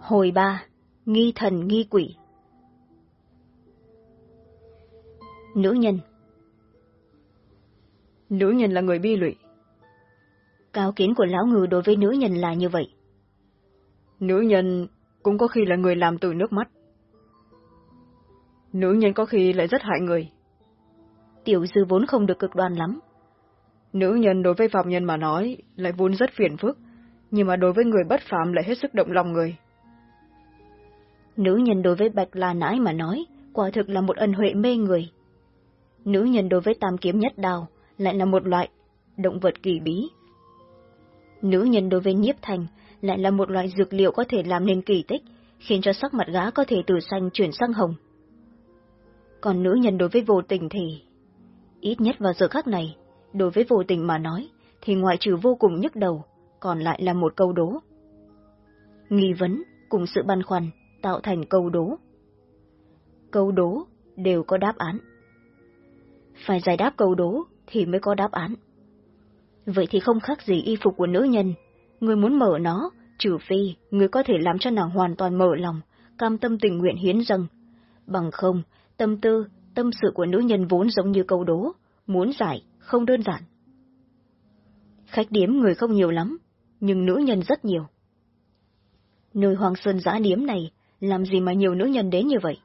Hồi ba, nghi thần nghi quỷ. Nữ nhân Nữ nhân là người bi lụy. Cáo kiến của lão ngư đối với nữ nhân là như vậy. Nữ nhân cũng có khi là người làm từ nước mắt. Nữ nhân có khi lại rất hại người. Tiểu dư vốn không được cực đoan lắm. Nữ nhân đối với phạm nhân mà nói lại vốn rất phiền phức, nhưng mà đối với người bất phạm lại hết sức động lòng người. Nữ nhân đối với Bạch La Nãi mà nói, quả thực là một ân huệ mê người. Nữ nhân đối với tam kiếm nhất đào lại là một loại động vật kỳ bí. Nữ nhân đối với nhiếp thành lại là một loại dược liệu có thể làm nên kỳ tích, khiến cho sắc mặt gã có thể từ xanh chuyển sang hồng. Còn nữ nhân đối với vô tình thì... Ít nhất vào giờ khắc này, đối với vô tình mà nói, thì ngoại trừ vô cùng nhức đầu, còn lại là một câu đố. Nghi vấn cùng sự băn khoăn tạo thành câu đố. Câu đố đều có đáp án. Phải giải đáp câu đố thì mới có đáp án. Vậy thì không khác gì y phục của nữ nhân. Người muốn mở nó, trừ phi người có thể làm cho nàng hoàn toàn mở lòng, cam tâm tình nguyện hiến dâng. Bằng không, tâm tư, tâm sự của nữ nhân vốn giống như câu đố, muốn giải, không đơn giản. Khách điếm người không nhiều lắm, nhưng nữ nhân rất nhiều. Nơi Hoàng Sơn giã điếm này, làm gì mà nhiều nữ nhân đến như vậy?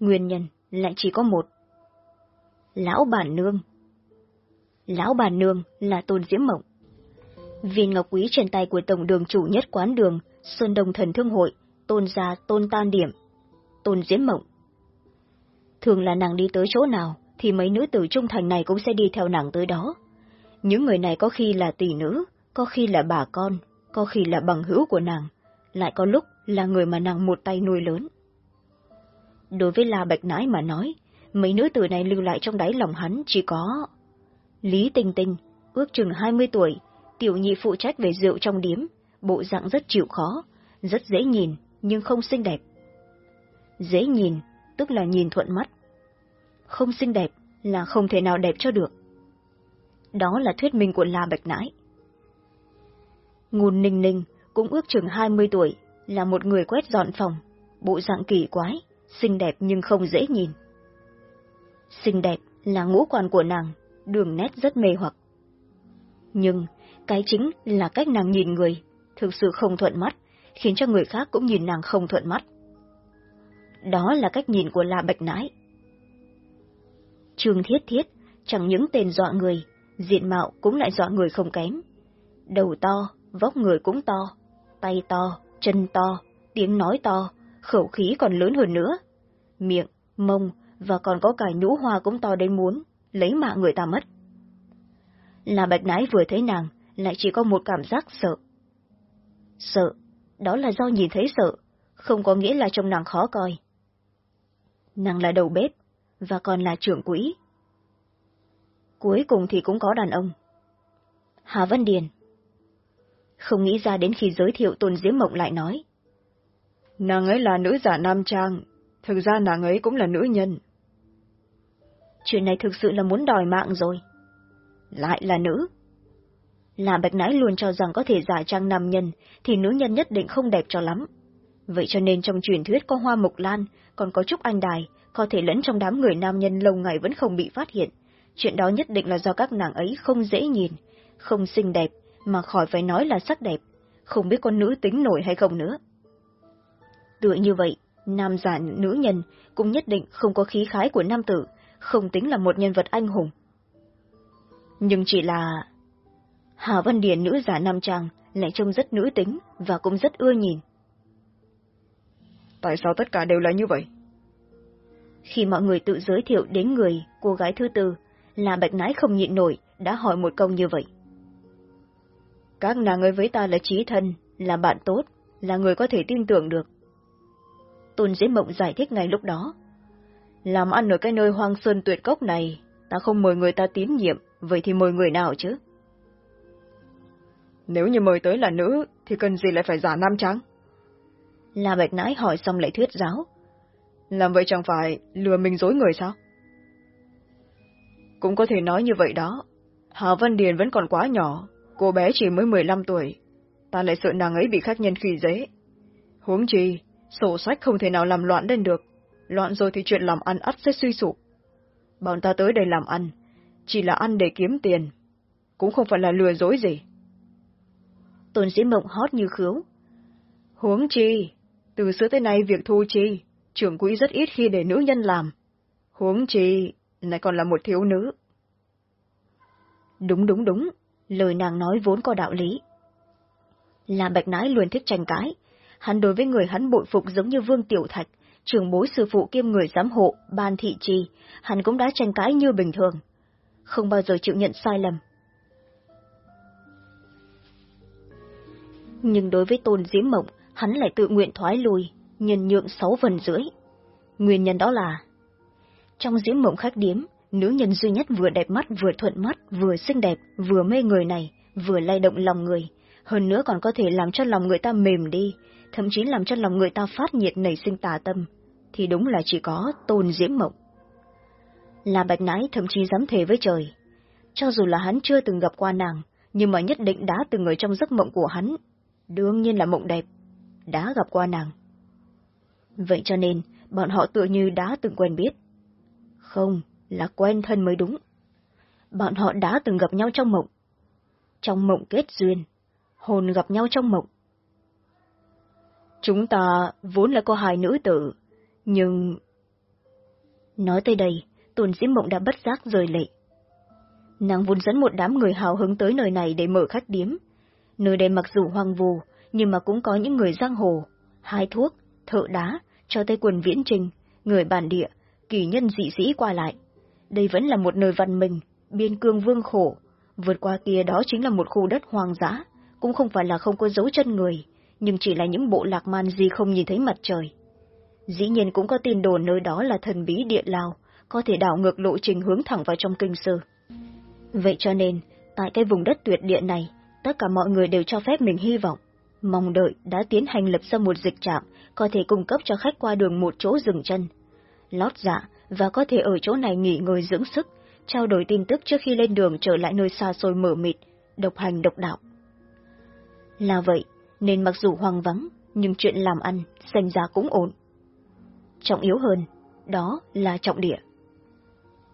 Nguyên nhân lại chỉ có một. Lão bản nương. Lão bản nương là Tôn Diễm Mộng. Viên ngọc quý trên tay của tổng đường chủ nhất quán đường, Sơn Đồng Thần Thương Hội, Tôn gia Tôn Tan Điểm, Tôn Diễm Mộng. Thường là nàng đi tới chỗ nào, thì mấy nữ tử trung thành này cũng sẽ đi theo nàng tới đó. Những người này có khi là tỷ nữ, có khi là bà con, có khi là bằng hữu của nàng, lại có lúc là người mà nàng một tay nuôi lớn. Đối với La Bạch Nãi mà nói, mấy nữ tử này lưu lại trong đáy lòng hắn chỉ có... Lý Tinh Tinh, ước chừng hai mươi tuổi, tiểu nhị phụ trách về rượu trong điếm, bộ dạng rất chịu khó, rất dễ nhìn, nhưng không xinh đẹp. Dễ nhìn, tức là nhìn thuận mắt. Không xinh đẹp là không thể nào đẹp cho được. Đó là thuyết minh của La Bạch Nãi. Ngùn Ninh Ninh cũng ước chừng hai mươi tuổi, là một người quét dọn phòng, bộ dạng kỳ quái, xinh đẹp nhưng không dễ nhìn. Xinh đẹp là ngũ quan của nàng, đường nét rất mê hoặc. Nhưng, cái chính là cách nàng nhìn người, thực sự không thuận mắt, khiến cho người khác cũng nhìn nàng không thuận mắt. Đó là cách nhìn của La Bạch Nãi. Trương Thiết Thiết, chẳng những tên dọa người, diện mạo cũng lại dọa người không kém. Đầu to, vóc người cũng to, tay to, chân to, tiếng nói to, khẩu khí còn lớn hơn nữa. Miệng, mông và còn có cả nhũ hoa cũng to đến muốn, lấy mạng người ta mất. Là bạch nái vừa thấy nàng, lại chỉ có một cảm giác sợ. Sợ, đó là do nhìn thấy sợ, không có nghĩa là trông nàng khó coi. Nàng là đầu bếp, và còn là trưởng quỹ. Cuối cùng thì cũng có đàn ông. Hà Văn Điền không nghĩ ra đến khi giới thiệu Tôn Diễm Mộng lại nói. Nàng ấy là nữ giả nam trang, thực ra nàng ấy cũng là nữ nhân. Chuyện này thực sự là muốn đòi mạng rồi. Lại là nữ. Là bạch nãi luôn cho rằng có thể giả trang nam nhân, thì nữ nhân nhất định không đẹp cho lắm. Vậy cho nên trong truyền thuyết có hoa mộc lan, còn có trúc anh đài, có thể lẫn trong đám người nam nhân lâu ngày vẫn không bị phát hiện. Chuyện đó nhất định là do các nàng ấy không dễ nhìn, không xinh đẹp, mà khỏi phải nói là sắc đẹp, không biết con nữ tính nổi hay không nữa. Tựa như vậy, nam giả nữ nhân cũng nhất định không có khí khái của nam tử, không tính là một nhân vật anh hùng. Nhưng chỉ là... Hà Văn Điền nữ giả nam trang lại trông rất nữ tính và cũng rất ưa nhìn. Tại sao tất cả đều là như vậy? Khi mọi người tự giới thiệu đến người, cô gái thứ tư, là bạch nái không nhịn nổi, đã hỏi một câu như vậy. Các nàng ấy với ta là trí thân, là bạn tốt, là người có thể tin tưởng được. Tôn Dĩ Mộng giải thích ngay lúc đó. Làm ăn ở cái nơi hoang sơn tuyệt cốc này, ta không mời người ta tín nhiệm, vậy thì mời người nào chứ? Nếu như mời tới là nữ, thì cần gì lại phải giả nam trắng? La Bạch Nãi hỏi xong lại thuyết giáo. Làm vậy chẳng phải lừa mình dối người sao? Cũng có thể nói như vậy đó. Hà Văn Điền vẫn còn quá nhỏ, cô bé chỉ mới 15 tuổi. ta lại sợ nàng ấy bị khách nhân khi dễ. Huống chi, sổ sách không thể nào làm loạn lên được. Loạn rồi thì chuyện làm ăn ắt sẽ suy sụp. Bọn ta tới đây làm ăn, chỉ là ăn để kiếm tiền, cũng không phải là lừa dối gì. Tôn Sĩ Mộng hót như khứu. Huống chi, từ xưa tới nay việc thu chi, trưởng quỹ rất ít khi để nữ nhân làm. Huống chi, lại còn là một thiếu nữ. Đúng đúng đúng, lời nàng nói vốn có đạo lý. Là bạch nái luôn thích tranh cãi, hắn đối với người hắn bội phục giống như Vương Tiểu Thạch, trường bối sư phụ kiêm người giám hộ, ban thị trì, hắn cũng đã tranh cãi như bình thường. Không bao giờ chịu nhận sai lầm. Nhưng đối với tôn diễm mộng, hắn lại tự nguyện thoái lùi, nhân nhượng sáu phần rưỡi. Nguyên nhân đó là Trong diễm mộng khách điếm, nữ nhân duy nhất vừa đẹp mắt vừa thuận mắt, vừa xinh đẹp, vừa mê người này, vừa lay động lòng người, hơn nữa còn có thể làm cho lòng người ta mềm đi, thậm chí làm cho lòng người ta phát nhiệt nảy sinh tà tâm, thì đúng là chỉ có tôn diễm mộng. Là bạch nãi thậm chí dám thề với trời. Cho dù là hắn chưa từng gặp qua nàng, nhưng mà nhất định đã từng ở trong giấc mộng của hắn. Đương nhiên là mộng đẹp, đã gặp qua nàng. Vậy cho nên, bọn họ tựa như đã từng quen biết. Không, là quen thân mới đúng. Bọn họ đã từng gặp nhau trong mộng. Trong mộng kết duyên, hồn gặp nhau trong mộng. Chúng ta vốn là có hai nữ tử, nhưng... Nói tới đây, tuần Diễm Mộng đã bất giác rời lệ. Nàng vốn dẫn một đám người hào hứng tới nơi này để mở khách điếm. Nơi đây mặc dù hoang vù, nhưng mà cũng có những người giang hồ, hai thuốc, thợ đá, cho tới quần viễn trình, người bản địa, kỳ nhân dị sĩ qua lại. Đây vẫn là một nơi văn minh, biên cương vương khổ. Vượt qua kia đó chính là một khu đất hoang dã, cũng không phải là không có dấu chân người, nhưng chỉ là những bộ lạc man gì không nhìn thấy mặt trời. Dĩ nhiên cũng có tin đồn nơi đó là thần bí địa lao, có thể đảo ngược lộ trình hướng thẳng vào trong kinh sư. Vậy cho nên, tại cái vùng đất tuyệt địa này, tất cả mọi người đều cho phép mình hy vọng, mong đợi đã tiến hành lập ra một dịch trạm, có thể cung cấp cho khách qua đường một chỗ dừng chân. Lót dạ, và có thể ở chỗ này nghỉ ngơi dưỡng sức, trao đổi tin tức trước khi lên đường trở lại nơi xa xôi mở mịt, độc hành độc đạo. Là vậy, nên mặc dù hoang vắng, nhưng chuyện làm ăn, xem ra cũng ổn. Trọng yếu hơn, đó là trọng địa.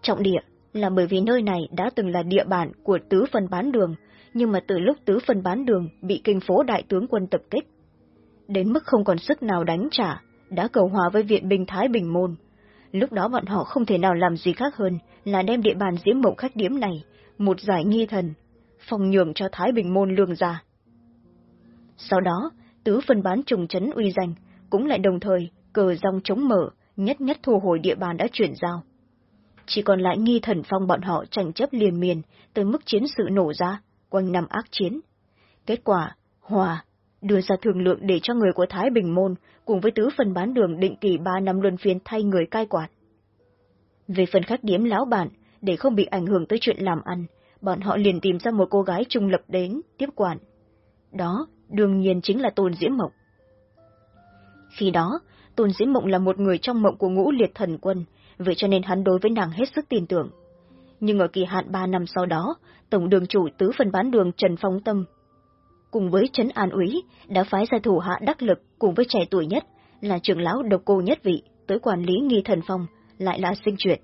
Trọng địa là bởi vì nơi này đã từng là địa bàn của tứ phần bán đường, nhưng mà từ lúc tứ phần bán đường bị kinh phố đại tướng quân tập kích, đến mức không còn sức nào đánh trả, đã cầu hòa với viện binh Thái Bình Môn. Lúc đó bọn họ không thể nào làm gì khác hơn là đem địa bàn diễm mộng khách điếm này, một giải nghi thần, phòng nhường cho Thái Bình Môn lương ra. Sau đó, tứ phân bán trùng chấn uy danh, cũng lại đồng thời cờ rong chống mở, nhất nhất thu hồi địa bàn đã chuyển giao. Chỉ còn lại nghi thần phong bọn họ tranh chấp liền miền, tới mức chiến sự nổ ra, quanh năm ác chiến. Kết quả, hòa, đưa ra thương lượng để cho người của Thái Bình Môn cùng với tứ phần bán đường định kỳ ba năm luân phiên thay người cai quản. Về phần khách điếm lão bản, để không bị ảnh hưởng tới chuyện làm ăn, bọn họ liền tìm ra một cô gái trung lập đến, tiếp quản. Đó, đương nhiên chính là Tôn Diễm Mộng. Khi đó, Tôn Diễm Mộng là một người trong mộng của ngũ liệt thần quân, vậy cho nên hắn đối với nàng hết sức tin tưởng. Nhưng ở kỳ hạn ba năm sau đó, Tổng đường chủ tứ phần bán đường Trần Phong Tâm, cùng với Trấn An úy đã phái ra thủ hạ đắc lực cùng với trẻ tuổi nhất, là trưởng lão độc cô nhất vị, tới quản lý nghi thần phong, lại là sinh chuyện.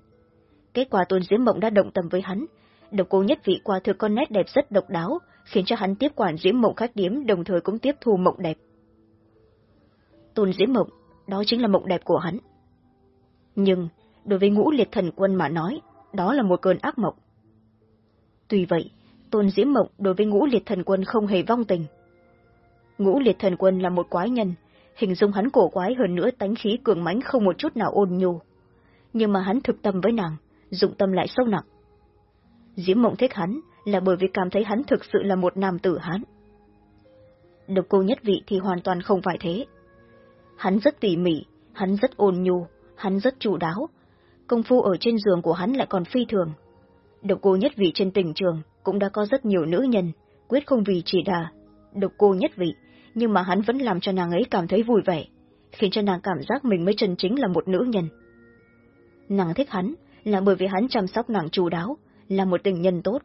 Kết quả Tôn Diễm Mộng đã động tâm với hắn, độc cô nhất vị qua thực con nét đẹp rất độc đáo, khiến cho hắn tiếp quản Diễm Mộng khách điếm đồng thời cũng tiếp thu mộng đẹp. Tôn Diễm Mộng, đó chính là mộng đẹp của hắn. Nhưng, đối với ngũ liệt thần quân mà nói, đó là một cơn ác mộng. Tuy vậy, Tôn Diễm Mộng đối với ngũ liệt thần quân không hề vong tình. Ngũ liệt thần quân là một quái nhân, hình dung hắn cổ quái hơn nữa tánh khí cường mãnh không một chút nào ôn nhu. Nhưng mà hắn thực tâm với nàng, dụng tâm lại sâu nặng. Diễm Mộng thích hắn là bởi vì cảm thấy hắn thực sự là một nam tử hắn. Độc cô nhất vị thì hoàn toàn không phải thế. Hắn rất tỉ mỉ, hắn rất ôn nhu, hắn rất chủ đáo. Công phu ở trên giường của hắn lại còn phi thường. Độc cô nhất vị trên tình trường cũng đã có rất nhiều nữ nhân, quyết không vì chỉ đà. Độc cô nhất vị, nhưng mà hắn vẫn làm cho nàng ấy cảm thấy vui vẻ, khiến cho nàng cảm giác mình mới chân chính là một nữ nhân. Nàng thích hắn là bởi vì hắn chăm sóc nàng chu đáo, là một tình nhân tốt.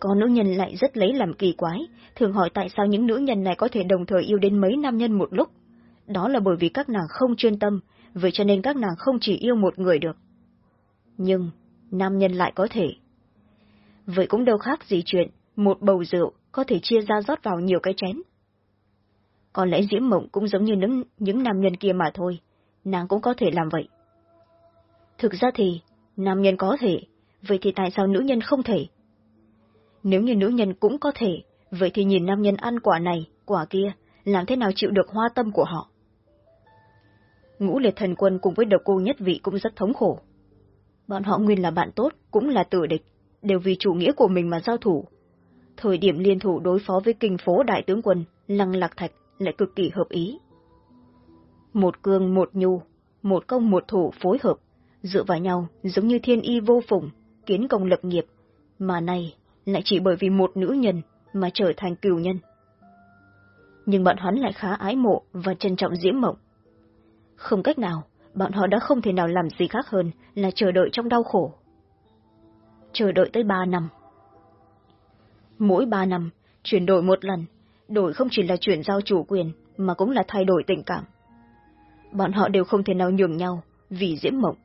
Có nữ nhân lại rất lấy làm kỳ quái, thường hỏi tại sao những nữ nhân này có thể đồng thời yêu đến mấy nam nhân một lúc. Đó là bởi vì các nàng không chuyên tâm, vậy cho nên các nàng không chỉ yêu một người được. Nhưng, nam nhân lại có thể. Vậy cũng đâu khác gì chuyện, một bầu rượu có thể chia ra rót vào nhiều cái chén. Có lẽ Diễm Mộng cũng giống như những, những nam nhân kia mà thôi, nàng cũng có thể làm vậy. Thực ra thì, nam nhân có thể, vậy thì tại sao nữ nhân không thể? Nếu như nữ nhân cũng có thể, vậy thì nhìn nam nhân ăn quả này, quả kia, làm thế nào chịu được hoa tâm của họ? Ngũ liệt thần quân cùng với độc cô nhất vị cũng rất thống khổ. Bọn họ nguyên là bạn tốt, cũng là tử địch, đều vì chủ nghĩa của mình mà giao thủ. Thời điểm liên thủ đối phó với kinh phố đại tướng quân, lăng lạc thạch lại cực kỳ hợp ý. Một cương một nhu, một công một thủ phối hợp, dựa vào nhau giống như thiên y vô phùng, kiến công lập nghiệp, mà nay lại chỉ bởi vì một nữ nhân mà trở thành cừu nhân. Nhưng bọn hắn lại khá ái mộ và trân trọng diễm mộng. Không cách nào, bọn họ đã không thể nào làm gì khác hơn là chờ đợi trong đau khổ. Chờ đợi tới ba năm. Mỗi ba năm, chuyển đổi một lần, đổi không chỉ là chuyển giao chủ quyền, mà cũng là thay đổi tình cảm. Bọn họ đều không thể nào nhường nhau, vì diễm mộng.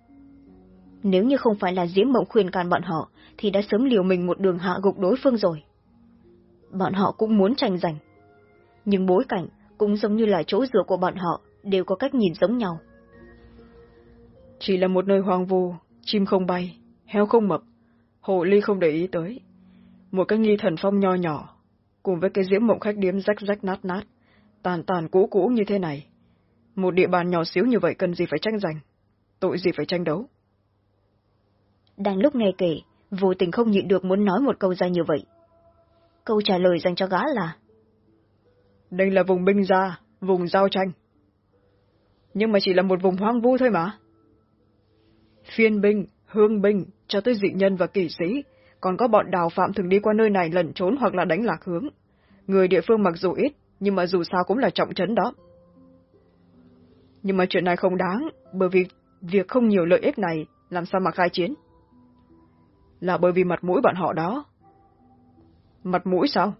Nếu như không phải là diễm mộng khuyên can bọn họ, thì đã sớm liều mình một đường hạ gục đối phương rồi. Bọn họ cũng muốn tranh giành. Nhưng bối cảnh cũng giống như là chỗ dựa của bọn họ, đều có cách nhìn giống nhau. Chỉ là một nơi hoang vu, chim không bay, heo không mập, hồ ly không để ý tới. Một cái nghi thần phong nho nhỏ, cùng với cái diễm mộng khách điếm rách rách nát nát, tàn tàn cũ cũ như thế này. Một địa bàn nhỏ xíu như vậy cần gì phải tranh giành, tội gì phải tranh đấu. Đang lúc nghe kể, vô tình không nhịn được muốn nói một câu ra như vậy. Câu trả lời dành cho gã là Đây là vùng binh gia, vùng giao tranh. Nhưng mà chỉ là một vùng hoang vu thôi mà. Phiên binh, hương binh, cho tới dị nhân và kỳ sĩ, còn có bọn đào phạm thường đi qua nơi này lẩn trốn hoặc là đánh lạc hướng. Người địa phương mặc dù ít, nhưng mà dù sao cũng là trọng trấn đó. Nhưng mà chuyện này không đáng, bởi vì việc không nhiều lợi ích này, làm sao mà khai chiến? Là bởi vì mặt mũi bọn họ đó. Mặt mũi sao?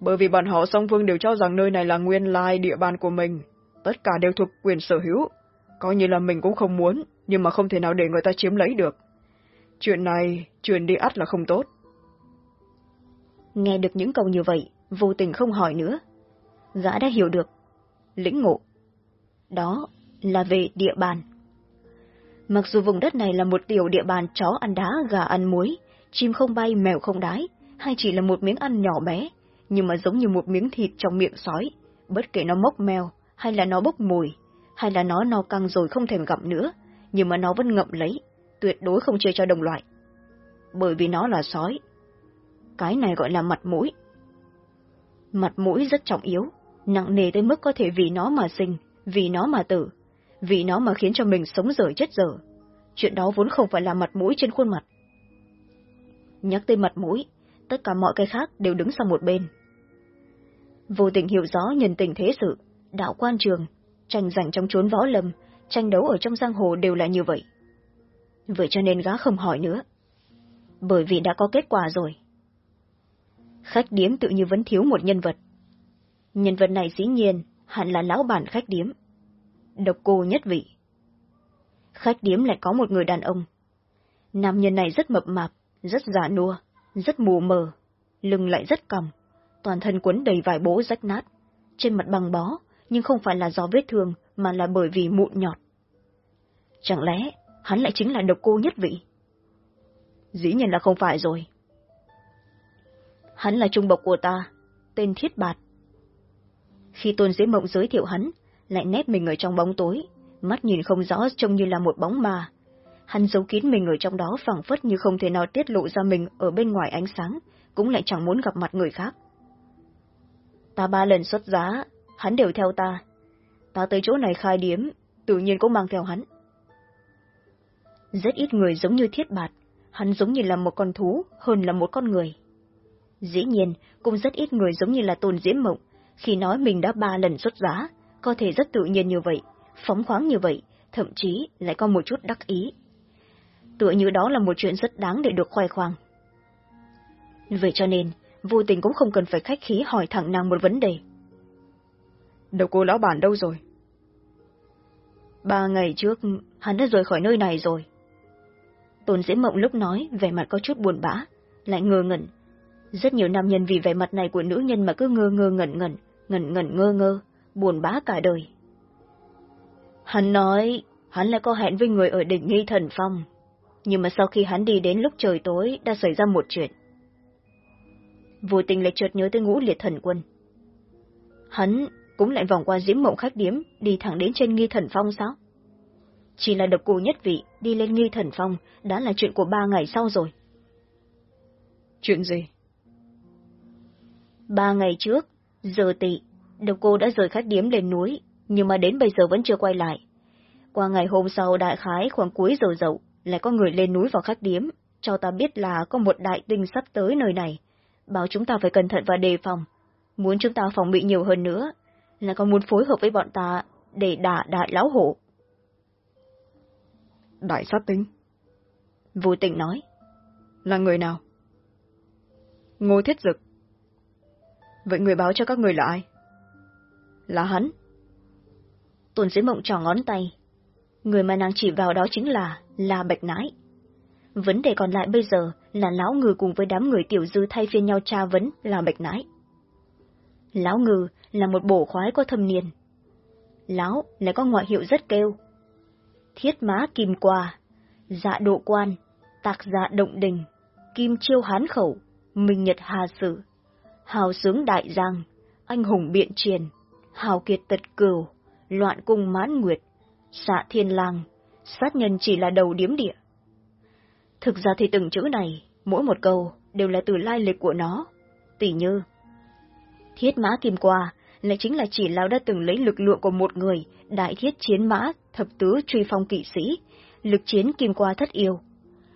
Bởi vì bọn họ song phương đều cho rằng nơi này là nguyên lai địa bàn của mình, tất cả đều thuộc quyền sở hữu, coi như là mình cũng không muốn, nhưng mà không thể nào để người ta chiếm lấy được. Chuyện này, truyền đi ắt là không tốt. Nghe được những câu như vậy, vô tình không hỏi nữa. Gã đã hiểu được. Lĩnh ngộ. Đó là về địa bàn. Mặc dù vùng đất này là một tiểu địa bàn chó ăn đá, gà ăn muối, chim không bay, mèo không đái, hay chỉ là một miếng ăn nhỏ bé, nhưng mà giống như một miếng thịt trong miệng sói, bất kể nó mốc mèo, hay là nó bốc mùi, hay là nó no căng rồi không thèm gặm nữa, nhưng mà nó vẫn ngậm lấy, tuyệt đối không chia cho đồng loại. Bởi vì nó là sói. Cái này gọi là mặt mũi. Mặt mũi rất trọng yếu, nặng nề tới mức có thể vì nó mà sinh, vì nó mà tử, vì nó mà khiến cho mình sống dở chết dở. Chuyện đó vốn không phải là mặt mũi trên khuôn mặt. Nhắc tới mặt mũi, tất cả mọi cái khác đều đứng sang một bên. Vô tình hiểu rõ nhân tình thế sự, đạo quan trường, tranh giành trong chốn võ lâm, tranh đấu ở trong giang hồ đều là như vậy. Vậy cho nên gã không hỏi nữa. Bởi vì đã có kết quả rồi. Khách điếm tự như vẫn thiếu một nhân vật. Nhân vật này dĩ nhiên hẳn là lão bản khách điếm. Độc cô nhất vị. Khách điếm lại có một người đàn ông. Nam nhân này rất mập mạp, rất giả nua, rất mù mờ, lưng lại rất còng, toàn thân quấn đầy vải bố rách nát, trên mặt bằng bó, nhưng không phải là do vết thương, mà là bởi vì mụn nhọt. Chẳng lẽ hắn lại chính là độc cô nhất vị? Dĩ nhiên là không phải rồi. Hắn là trung bộc của ta, tên Thiết Bạt. Khi Tôn Dế Mộng giới thiệu hắn, lại nép mình ở trong bóng tối, mắt nhìn không rõ trông như là một bóng ma. Hắn giấu kín mình ở trong đó phẳng phất như không thể nào tiết lộ ra mình ở bên ngoài ánh sáng, cũng lại chẳng muốn gặp mặt người khác. Ta ba lần xuất giá, hắn đều theo ta. Ta tới chỗ này khai điếm, tự nhiên cũng mang theo hắn. Rất ít người giống như thiết bạt, hắn giống như là một con thú hơn là một con người. Dĩ nhiên, cũng rất ít người giống như là tôn diễm mộng, khi nói mình đã ba lần xuất giá, có thể rất tự nhiên như vậy, phóng khoáng như vậy, thậm chí lại có một chút đắc ý. Tựa như đó là một chuyện rất đáng để được khoe khoang. Vậy cho nên, vô tình cũng không cần phải khách khí hỏi thẳng nàng một vấn đề. Đầu cô lão bản đâu rồi? Ba ngày trước, hắn đã rời khỏi nơi này rồi. Tôn Diễm Mộng lúc nói, vẻ mặt có chút buồn bã, lại ngơ ngẩn. Rất nhiều nam nhân vì vẻ mặt này của nữ nhân mà cứ ngơ ngơ ngẩn ngẩn, ngẩn ngẩn ngơ ngơ, buồn bã cả đời. Hắn nói, hắn lại có hẹn với người ở đỉnh nghi thần phong, nhưng mà sau khi hắn đi đến lúc trời tối đã xảy ra một chuyện. Vô tình lại chợt nhớ tới ngũ liệt thần quân. Hắn cũng lại vòng qua diễm mộng khách điếm, đi thẳng đến trên nghi thần phong sao? Chỉ là độc cô nhất vị đi lên nghi thần phong đã là chuyện của ba ngày sau rồi. Chuyện gì? Ba ngày trước, giờ tị, độc cô đã rời khách điếm lên núi, nhưng mà đến bây giờ vẫn chưa quay lại. Qua ngày hôm sau đại khái khoảng cuối giờ dậu, lại có người lên núi vào khách điếm, cho ta biết là có một đại tinh sắp tới nơi này, bảo chúng ta phải cẩn thận và đề phòng. Muốn chúng ta phòng bị nhiều hơn nữa, là còn muốn phối hợp với bọn ta để đả đại lão hổ. Đại sát tinh? Vô tình nói. Là người nào? Ngô Thiết Dực. Vậy người báo cho các người là ai? Là hắn. Tuần dưới mộng trò ngón tay. Người mà nàng chỉ vào đó chính là La Bạch Nãi. Vấn đề còn lại bây giờ là lão ngư cùng với đám người tiểu dư thay phiên nhau tra vấn La Bạch Nãi. Lão ngư là một bổ khoái có thâm niên. Lão lại có ngoại hiệu rất kêu. Thiết má kim qua, dạ độ quan, tạc dạ động đình, kim chiêu hán khẩu, minh nhật hà sử, hào sướng đại giang, anh hùng biện triền, hào kiệt tật cửu, loạn cung mãn nguyệt, xạ thiên lang, sát nhân chỉ là đầu điếm địa. Thực ra thì từng chữ này, mỗi một câu đều là từ lai lịch của nó, tỉ như. Thiết mã kim qua lại chính là chỉ lão đã từng lấy lực lượng của một người, đại thiết chiến mã, thập tứ truy phong kỵ sĩ, lực chiến kim qua thất yêu.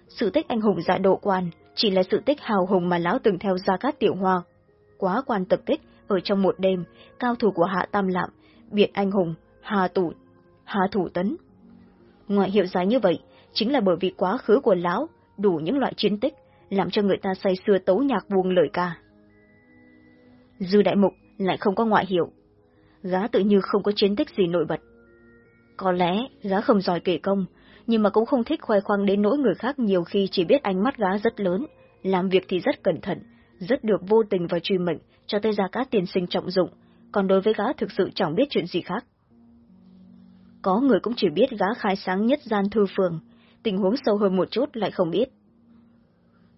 Sự tích anh hùng dạ độ quan chỉ là sự tích hào hùng mà lão từng theo gia cát tiểu hoa. Quá quan tập tích, ở trong một đêm, cao thủ của hạ tam lạm, biệt anh hùng, hà tủ, hà thủ tấn. Ngoại hiệu dài như vậy, chính là bởi vì quá khứ của lão đủ những loại chiến tích, làm cho người ta say xưa tấu nhạc buông lời ca. Dư đại mục lại không có ngoại hiệu. Gá tự như không có chiến tích gì nổi bật. Có lẽ gã không giỏi kể công, nhưng mà cũng không thích khoe khoang đến nỗi người khác nhiều khi chỉ biết ánh mắt gã rất lớn, làm việc thì rất cẩn thận, rất được vô tình và truy mệnh cho tới ra các tiền sinh trọng dụng, còn đối với gã thực sự chẳng biết chuyện gì khác. Có người cũng chỉ biết gã khai sáng nhất gian thư phường, tình huống sâu hơn một chút lại không biết.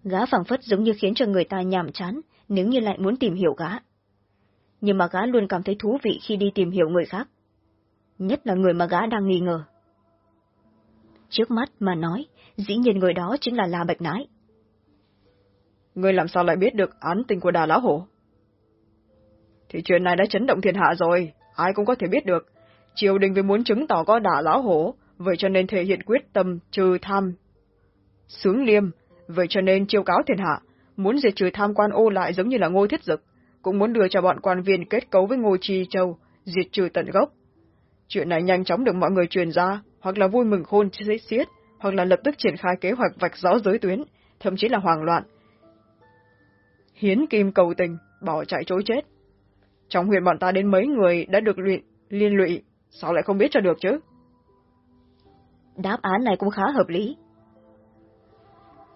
gã phẳng phất giống như khiến cho người ta nhàm chán, nếu như lại muốn tìm hiểu gã Nhưng mà gã luôn cảm thấy thú vị khi đi tìm hiểu người khác. Nhất là người mà gã đang nghi ngờ. Trước mắt mà nói, dĩ nhiên người đó chính là La Bạch Nãi Người làm sao lại biết được án tình của Đà Lão Hổ? Thì chuyện này đã chấn động thiên hạ rồi, ai cũng có thể biết được. Triều đình vì muốn chứng tỏ có Đà Lão Hổ, vậy cho nên thể hiện quyết tâm trừ tham. Sướng liêm, vậy cho nên chiêu cáo thiên hạ, muốn diệt trừ tham quan ô lại giống như là ngô thiết dực, cũng muốn đưa cho bọn quan viên kết cấu với ngô chi châu, diệt trừ tận gốc. Chuyện này nhanh chóng được mọi người truyền ra, hoặc là vui mừng khôn xiết xiết, hoặc là lập tức triển khai kế hoạch vạch rõ giới tuyến, thậm chí là hoang loạn. Hiến kim cầu tình, bỏ chạy chối chết. Trong huyện bọn ta đến mấy người đã được luyện, liên lụy, sao lại không biết cho được chứ? Đáp án này cũng khá hợp lý.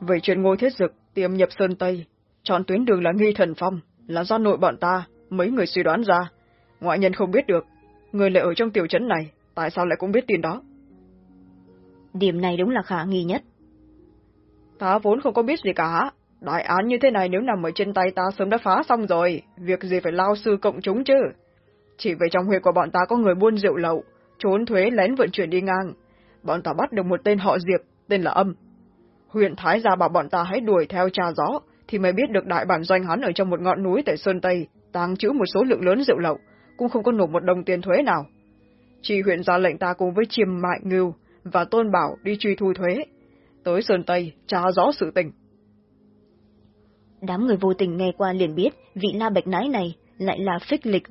Vậy chuyện ngôi thiết dực, tiềm nhập Sơn Tây, chọn tuyến đường là nghi thần phong, là do nội bọn ta, mấy người suy đoán ra. Ngoại nhân không biết được, người lại ở trong tiểu trấn này, tại sao lại cũng biết tin đó? Điểm này đúng là khả nghi nhất. Ta vốn không có biết gì cả. Đại án như thế này nếu nằm ở trên tay ta sớm đã phá xong rồi, việc gì phải lao sư cộng chúng chứ. Chỉ về trong huyện của bọn ta có người buôn rượu lậu, trốn thuế lén vận chuyển đi ngang. Bọn ta bắt được một tên họ Diệp, tên là Âm. Huyện Thái gia bảo bọn ta hãy đuổi theo trà gió, thì mới biết được đại bản doanh hắn ở trong một ngọn núi tại Sơn Tây, tàng trữ một số lượng lớn rượu lậu, cũng không có nộp một đồng tiền thuế nào. Chỉ huyện ra lệnh ta cùng với chiêm mại ngưu và tôn bảo đi truy thu thuế. Tới Sơn Tây, tra rõ sự tình. Đám người vô tình nghe qua liền biết vị la bạch nái này lại là phích lịch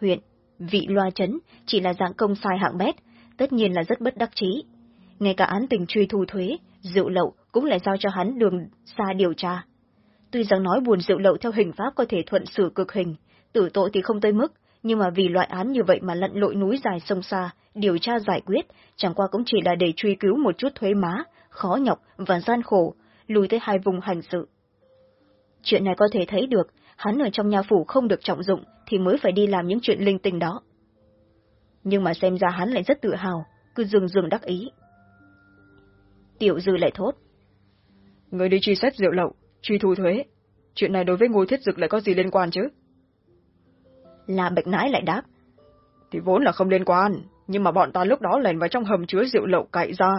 huyện, vị loa chấn, chỉ là dạng công sai hạng bét, tất nhiên là rất bất đắc trí. Ngay cả án tình truy thu thuế, rượu lậu cũng lại giao cho hắn đường xa điều tra. Tuy rằng nói buồn rượu lậu theo hình pháp có thể thuận xử cực hình, tử tội thì không tới mức, nhưng mà vì loại án như vậy mà lặn lội núi dài sông xa, điều tra giải quyết, chẳng qua cũng chỉ là để truy cứu một chút thuế má, khó nhọc và gian khổ, lùi tới hai vùng hành sự. Chuyện này có thể thấy được, hắn ở trong nhà phủ không được trọng dụng thì mới phải đi làm những chuyện linh tinh đó. Nhưng mà xem ra hắn lại rất tự hào, cứ dừng dừng đắc ý. Tiểu dư lại thốt. Người đi truy xét rượu lậu, truy thu thuế. Chuyện này đối với ngôi thiết dực lại có gì liên quan chứ? Là bạch nãi lại đáp. Thì vốn là không liên quan, nhưng mà bọn ta lúc đó lèn vào trong hầm chứa rượu lậu cậy ra,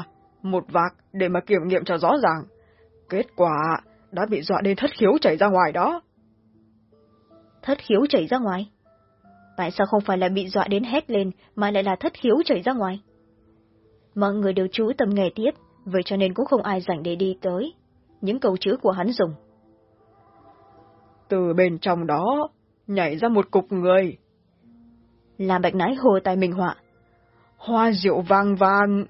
một vạc để mà kiểm nghiệm cho rõ ràng. Kết quả đã bị dọa đến thất khiếu chảy ra ngoài đó. Thất khiếu chảy ra ngoài? Tại sao không phải là bị dọa đến hét lên, mà lại là thất khiếu chảy ra ngoài? Mọi người đều chú tâm nghe tiếp, vậy cho nên cũng không ai rảnh để đi tới. Những câu chữ của hắn dùng. Từ bên trong đó, nhảy ra một cục người. Làm bạch nái hồ tài minh họa. Hoa rượu vàng vàng,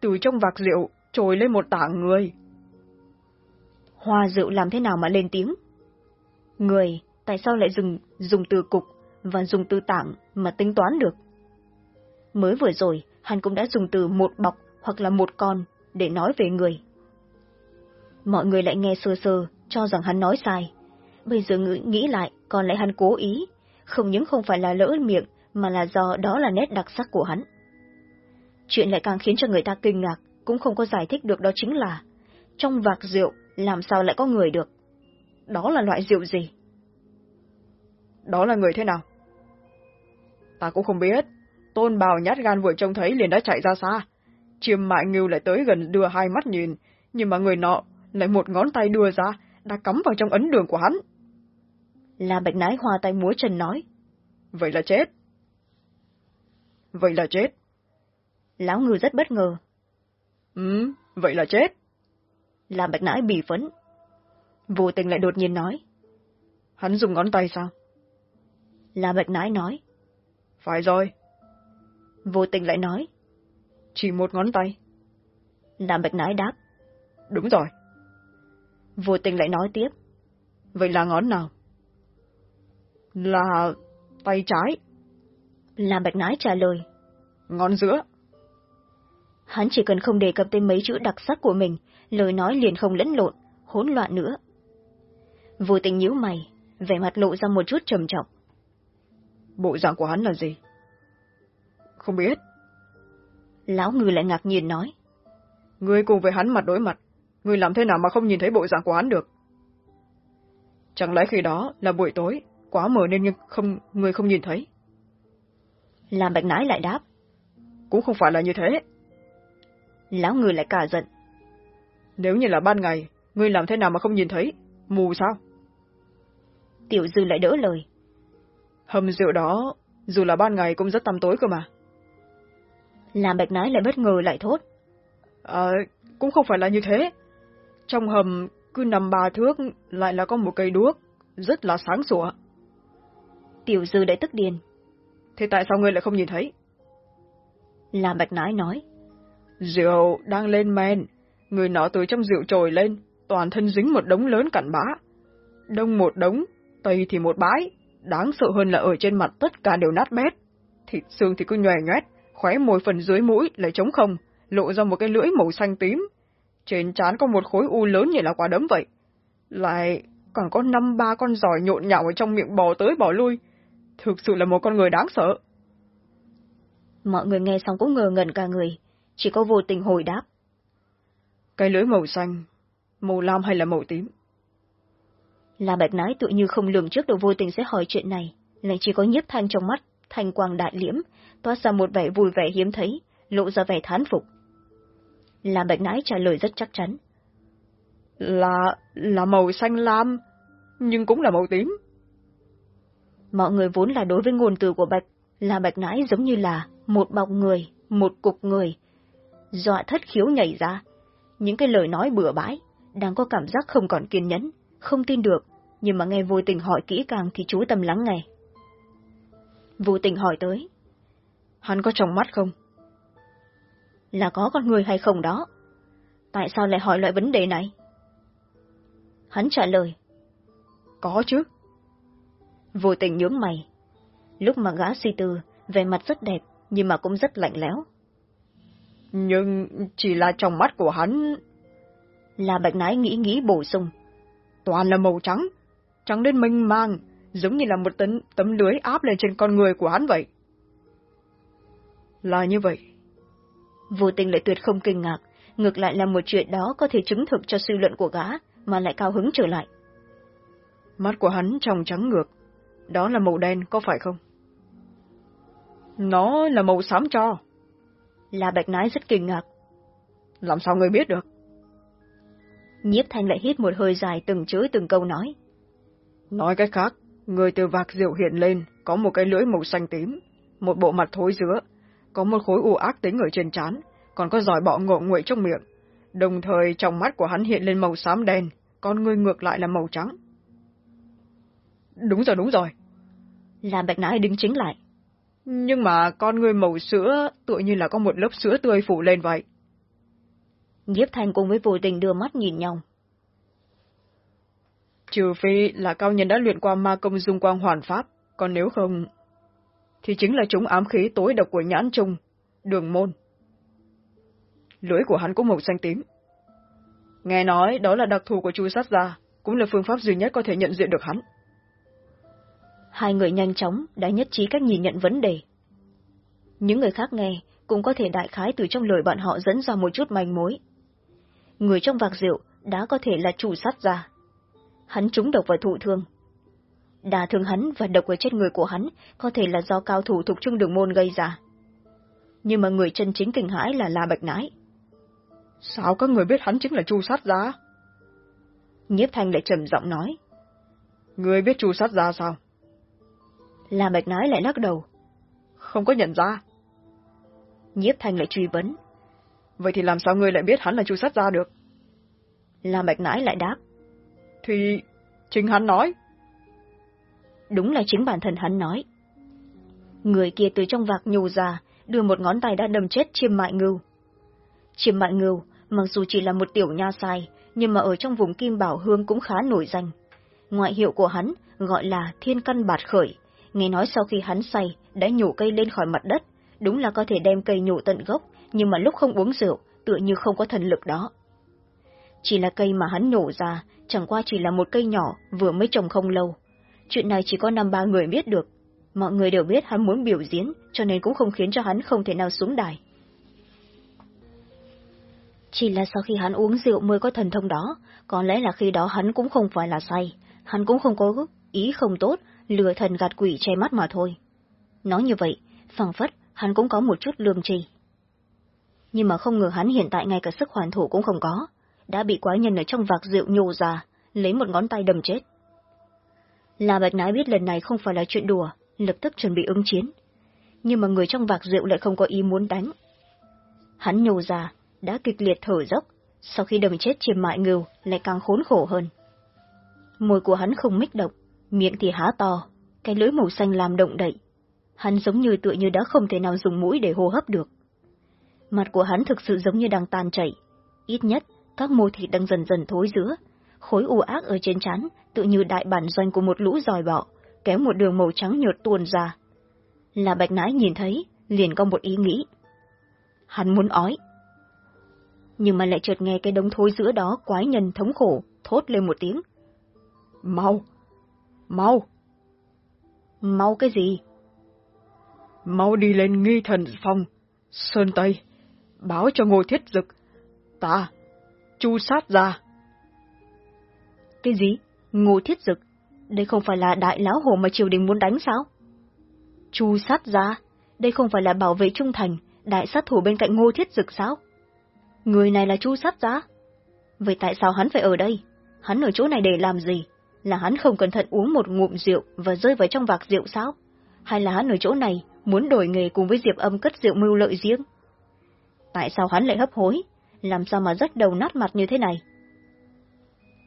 từ trong vạc rượu trồi lên một tảng người. Hoa rượu làm thế nào mà lên tiếng? Người, tại sao lại dùng, dùng từ cục và dùng từ tảng mà tính toán được? Mới vừa rồi, hắn cũng đã dùng từ một bọc hoặc là một con để nói về người. Mọi người lại nghe sơ sơ, cho rằng hắn nói sai. Bây giờ nghĩ lại, còn lại hắn cố ý, không những không phải là lỡ miệng, mà là do đó là nét đặc sắc của hắn. Chuyện lại càng khiến cho người ta kinh ngạc, cũng không có giải thích được đó chính là, trong vạc rượu làm sao lại có người được? Đó là loại rượu gì? Đó là người thế nào? Ta cũng không biết. Tôn bào nhát gan vừa trông thấy liền đã chạy ra xa. Chiêm mại ngưu lại tới gần đưa hai mắt nhìn, nhưng mà người nọ lại một ngón tay đưa ra, đã cắm vào trong ấn đường của hắn. Là bạch nái hoa tay múa chân nói. Vậy là chết. Vậy là chết. Lão ngư rất bất ngờ. Ừ, vậy là chết. Làm bạch nãi bì phấn. Vô tình lại đột nhiên nói. Hắn dùng ngón tay sao? Là bạch nãi nói. Phải rồi. Vô tình lại nói. Chỉ một ngón tay. Làm bạch nãi đáp. Đúng rồi. Vô tình lại nói tiếp. Vậy là ngón nào? Là tay trái. Làm bạch nãi trả lời. Ngón giữa. Hắn chỉ cần không đề cập tới mấy chữ đặc sắc của mình, lời nói liền không lẫn lộn, hỗn loạn nữa. Vô tình nhíu mày, vẻ mặt lộ ra một chút trầm trọng. Bộ dạng của hắn là gì? Không biết. Lão ngư lại ngạc nhiên nói. Ngươi cùng với hắn mặt đối mặt, ngươi làm thế nào mà không nhìn thấy bộ dạng của hắn được? Chẳng lẽ khi đó là buổi tối, quá mờ nên không ngươi không nhìn thấy? Làm bạch nái lại đáp. Cũng không phải là như thế. Lão ngư lại cả giận. Nếu như là ban ngày, ngươi làm thế nào mà không nhìn thấy? Mù sao? Tiểu dư lại đỡ lời. Hầm rượu đó, dù là ban ngày cũng rất tăm tối cơ mà. Làm bạch nái lại bất ngờ lại thốt. À, cũng không phải là như thế. Trong hầm cứ nằm ba thước lại là có một cây đuốc, rất là sáng sủa. Tiểu dư lại tức điên. Thế tại sao ngươi lại không nhìn thấy? Làm bạch nái nói. Rượu đang lên men, người nọ từ trong rượu trồi lên, toàn thân dính một đống lớn cặn bã. Đông một đống, tây thì một bãi, đáng sợ hơn là ở trên mặt tất cả đều nát bét. Thịt xương thì cứ nhòe nhoét, khóe môi phần dưới mũi lại trống không, lộ ra một cái lưỡi màu xanh tím. Trên trán có một khối u lớn như là quả đấm vậy. Lại còn có năm ba con giỏi nhộn nhạo ở trong miệng bò tới bò lui. Thực sự là một con người đáng sợ. Mọi người nghe xong cũng ngờ ngẩn cả người, chỉ có vô tình hồi đáp. Cái lưỡi màu xanh, màu lam hay là màu tím? Là bạch nói tự như không lường trước được vô tình sẽ hỏi chuyện này, lại chỉ có nhiếp thanh trong mắt, thanh quang đại liễm, toát ra một vẻ vui vẻ hiếm thấy, lộ ra vẻ thán phục. Là bạch nãi trả lời rất chắc chắn. Là, là màu xanh lam, nhưng cũng là màu tím. Mọi người vốn là đối với nguồn từ của bạch, là bạch nãi giống như là một bọc người, một cục người, dọa thất khiếu nhảy ra. Những cái lời nói bừa bãi, đang có cảm giác không còn kiên nhẫn, không tin được, nhưng mà nghe vô tình hỏi kỹ càng thì chú tâm lắng nghe. Vô tình hỏi tới. Hắn có trong mắt không? Là có con người hay không đó? Tại sao lại hỏi loại vấn đề này? Hắn trả lời. Có chứ. Vô tình nhướng mày. Lúc mà gã suy tư, vẻ mặt rất đẹp, nhưng mà cũng rất lạnh lẽo. Nhưng chỉ là trong mắt của hắn... Là bạch nái nghĩ nghĩ bổ sung. Toàn là màu trắng, trắng đến mênh mang, giống như là một tấm, tấm lưới áp lên trên con người của hắn vậy. Là như vậy. Vô tình lại tuyệt không kinh ngạc, ngược lại là một chuyện đó có thể chứng thực cho suy luận của gã, mà lại cao hứng trở lại. Mắt của hắn trong trắng ngược, đó là màu đen có phải không? Nó là màu xám cho. Là bạch nái rất kinh ngạc. Làm sao người biết được? Nhiếp thanh lại hít một hơi dài từng chữ từng câu nói. Nói cách khác, người từ vạc rượu hiện lên, có một cái lưỡi màu xanh tím, một bộ mặt thối giữa, có một khối u ác tính ở trên trán, còn có giỏi bọ ngộ nguậy trong miệng. Đồng thời trong mắt của hắn hiện lên màu xám đen, con người ngược lại là màu trắng. Đúng rồi, đúng rồi. Là bạch nãi đứng chính lại. Nhưng mà con người màu sữa tựa như là có một lớp sữa tươi phủ lên vậy. Nhiếp thanh cùng với vô tình đưa mắt nhìn nhau. Trừ phi là cao nhân đã luyện qua ma công dung quang hoàn pháp, còn nếu không, thì chính là chúng ám khí tối độc của nhãn trung, đường môn. Lưỡi của hắn cũng màu xanh tím. Nghe nói đó là đặc thù của chu sát gia, cũng là phương pháp duy nhất có thể nhận diện được hắn. Hai người nhanh chóng đã nhất trí cách nhìn nhận vấn đề. Những người khác nghe cũng có thể đại khái từ trong lời bọn họ dẫn ra một chút manh mối. Người trong vạc rượu đã có thể là chủ sát gia. Hắn trúng độc và thụ thương. Đà thương hắn và độc ở trên người của hắn có thể là do cao thủ thuộc trung đường môn gây ra. Nhưng mà người chân chính kinh hãi là La Bạch Nái. Sao các người biết hắn chính là chu sát gia? Nhiếp Thanh lại trầm giọng nói. Người biết chu sát gia sao? La Bạch Nái lại lắc đầu. Không có nhận ra. Nhiếp Thanh lại truy vấn. Vậy thì làm sao ngươi lại biết hắn là chu sát gia được? La Bạch Nái lại đáp. Thì... chính hắn nói. Đúng là chính bản thân hắn nói. Người kia từ trong vạc nhù ra, đưa một ngón tay đã đâm chết chiêm mại ngưu. Chiêm mại ngưu, mặc dù chỉ là một tiểu nha sai, nhưng mà ở trong vùng Kim Bảo Hương cũng khá nổi danh. Ngoại hiệu của hắn gọi là thiên căn bạt khởi, nghe nói sau khi hắn say đã nhổ cây lên khỏi mặt đất, đúng là có thể đem cây nhổ tận gốc, nhưng mà lúc không uống rượu, tựa như không có thần lực đó. Chỉ là cây mà hắn nhổ ra, chẳng qua chỉ là một cây nhỏ, vừa mới trồng không lâu. Chuyện này chỉ có năm ba người biết được. Mọi người đều biết hắn muốn biểu diễn, cho nên cũng không khiến cho hắn không thể nào xuống đài. Chỉ là sau khi hắn uống rượu mới có thần thông đó, có lẽ là khi đó hắn cũng không phải là say, hắn cũng không có ý không tốt, lừa thần gạt quỷ che mắt mà thôi. Nói như vậy, phẳng phất, hắn cũng có một chút lương trì. Nhưng mà không ngờ hắn hiện tại ngay cả sức hoàn thủ cũng không có, đã bị quái nhân ở trong vạc rượu nhô ra, lấy một ngón tay đầm chết. là Bạch Nái biết lần này không phải là chuyện đùa, lập tức chuẩn bị ứng chiến. Nhưng mà người trong vạc rượu lại không có ý muốn đánh. Hắn nhô ra, đã kịch liệt thở dốc, sau khi đầm chết chiêm mại ngưu lại càng khốn khổ hơn. Môi của hắn không mích động, miệng thì há to, cái lưỡi màu xanh làm động đậy. Hắn giống như tựa như đã không thể nào dùng mũi để hô hấp được. Mặt của hắn thực sự giống như đang tan chảy. Ít nhất, các mô thịt đang dần dần thối giữa. Khối u ác ở trên trán tự như đại bản doanh của một lũ dòi bọ, kéo một đường màu trắng nhợt tuôn ra. Là bạch nãi nhìn thấy, liền có một ý nghĩ. Hắn muốn ói. Nhưng mà lại chợt nghe cái đống thối giữa đó quái nhân thống khổ, thốt lên một tiếng. Mau! Mau! Mau cái gì? Mau đi lên nghi thần phòng, Sơn Tây, báo cho Ngô Thiết Dực. Ta, chu sát ra. Cái gì? Ngô Thiết Dực? Đây không phải là đại lão hồ mà triều đình muốn đánh sao? Chu sát ra? Đây không phải là bảo vệ trung thành, đại sát thủ bên cạnh Ngô Thiết Dực sao? Người này là chu sát giá? Vậy tại sao hắn phải ở đây? Hắn ở chỗ này để làm gì? Là hắn không cẩn thận uống một ngụm rượu và rơi vào trong vạc rượu sao? Hay là hắn ở chỗ này muốn đổi nghề cùng với Diệp Âm cất rượu mưu lợi riêng? Tại sao hắn lại hấp hối? Làm sao mà rách đầu nát mặt như thế này?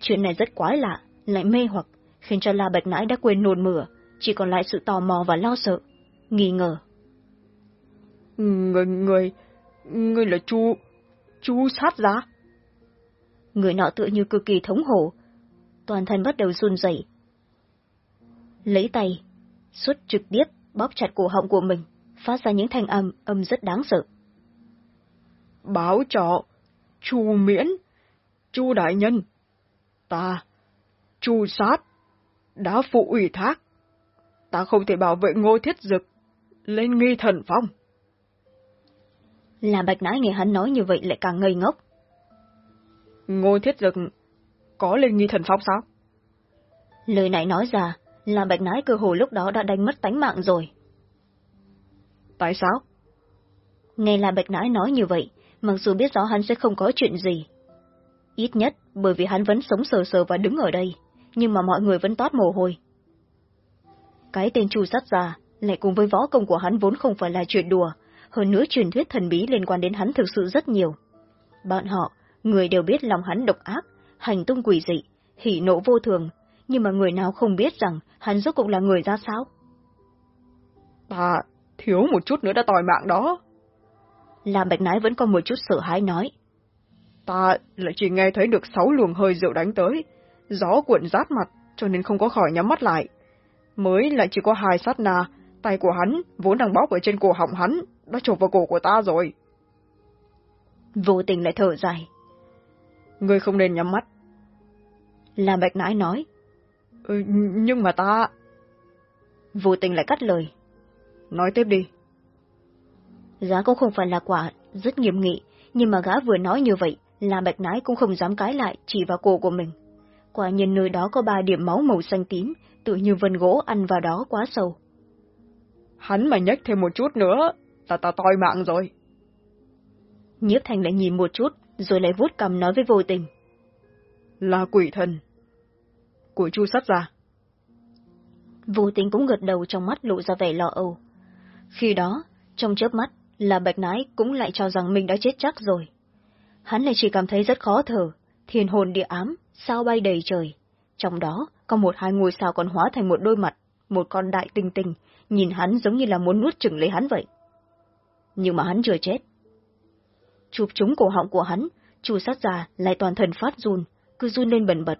Chuyện này rất quái lạ, lại mê hoặc, khiến cho La Bạch Nãi đã quên nôn mửa, chỉ còn lại sự tò mò và lo sợ, nghi ngờ. Người, người, người là chu, chu sát giá. Người nọ tựa như cực kỳ thống hổ, toàn thân bắt đầu run rẩy. lấy tay, xuất trực tiếp bóp chặt cổ họng của mình, phát ra những thanh âm âm rất đáng sợ. Báo cho, chu miễn, chu đại nhân, ta, chu sát, đã phụ ủy thác, ta không thể bảo vệ ngô thiết dực, lên nghi thần phong. Là bạch nãi nghe hắn nói như vậy lại càng ngây ngốc. Ngô thiết dực có lên nghi thần phong sao? Lời này nói ra, là bạch nãi cơ hồ lúc đó đã đánh mất tánh mạng rồi. Tại sao? Nghe là bạch nãi nói như vậy, mặc dù biết rõ hắn sẽ không có chuyện gì. Ít nhất bởi vì hắn vẫn sống sờ sờ và đứng ở đây, nhưng mà mọi người vẫn toát mồ hôi. Cái tên chu sát già lại cùng với võ công của hắn vốn không phải là chuyện đùa, hơn nữa truyền thuyết thần bí liên quan đến hắn thực sự rất nhiều. Bọn họ, người đều biết lòng hắn độc ác, hành tung quỷ dị, hỉ nộ vô thường, nhưng mà người nào không biết rằng hắn rốt cuộc là người ra sao? Ta thiếu một chút nữa đã tòi mạng đó. Làm bạch nái vẫn còn một chút sợ hãi nói. Ta lại chỉ nghe thấy được sáu luồng hơi rượu đánh tới, gió cuộn rát mặt, cho nên không có khỏi nhắm mắt lại. Mới lại chỉ có hai sát na, tay của hắn, vốn đang bóp ở trên cổ họng hắn, đã chụp vào cổ của ta rồi. Vô tình lại thở dài. Ngươi không nên nhắm mắt. Làm bạch nãi nói. Ừ, nhưng mà ta... Vô tình lại cắt lời. Nói tiếp đi. Giá cũng không phải là quả, rất nghiêm nghị, nhưng mà gã vừa nói như vậy, làm bạch nái cũng không dám cãi lại, chỉ vào cổ của mình. Quả nhiên nơi đó có ba điểm máu màu xanh tím, tự như vân gỗ ăn vào đó quá sâu. Hắn mà nhếch thêm một chút nữa, là ta toi mạng rồi. Nhiếp thành lại nhìn một chút, rồi lại vuốt cầm nói với vô tình. Là quỷ thần. Của chu sắt ra. Vô tình cũng gật đầu trong mắt lộ ra vẻ lo âu. Khi đó, trong chớp mắt, là bạch nái cũng lại cho rằng mình đã chết chắc rồi. Hắn lại chỉ cảm thấy rất khó thở, thiên hồn địa ám, sao bay đầy trời. Trong đó, có một hai ngôi sao còn hóa thành một đôi mặt, một con đại tinh tinh, nhìn hắn giống như là muốn nuốt chửng lấy hắn vậy. Nhưng mà hắn chưa chết. Chụp trúng cổ họng của hắn, chu sát già lại toàn thân phát run, cứ run lên bần bật.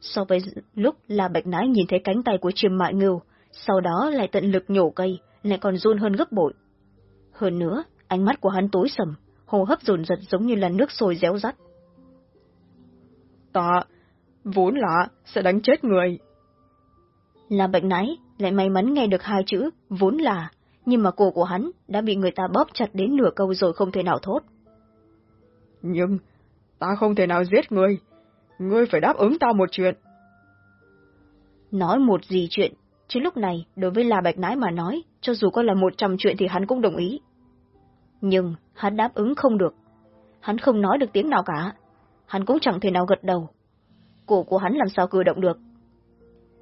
So với lúc là bạch nái nhìn thấy cánh tay của chiêm mại ngưu, sau đó lại tận lực nhổ cây, lại còn run hơn gấp bội. Hơn nữa, ánh mắt của hắn tối sầm, hô hấp dồn dật giống như là nước sôi réo rắt. Ta, vốn là sẽ đánh chết người. Là bệnh nái, lại may mắn nghe được hai chữ, vốn là, nhưng mà cổ của hắn đã bị người ta bóp chặt đến nửa câu rồi không thể nào thốt. Nhưng, ta không thể nào giết ngươi. Ngươi phải đáp ứng ta một chuyện. Nói một gì chuyện, chứ lúc này, đối với La Bạch Nái mà nói, cho dù có là một trăm chuyện thì hắn cũng đồng ý. Nhưng, hắn đáp ứng không được. Hắn không nói được tiếng nào cả. Hắn cũng chẳng thể nào gật đầu. Cổ của hắn làm sao cử động được.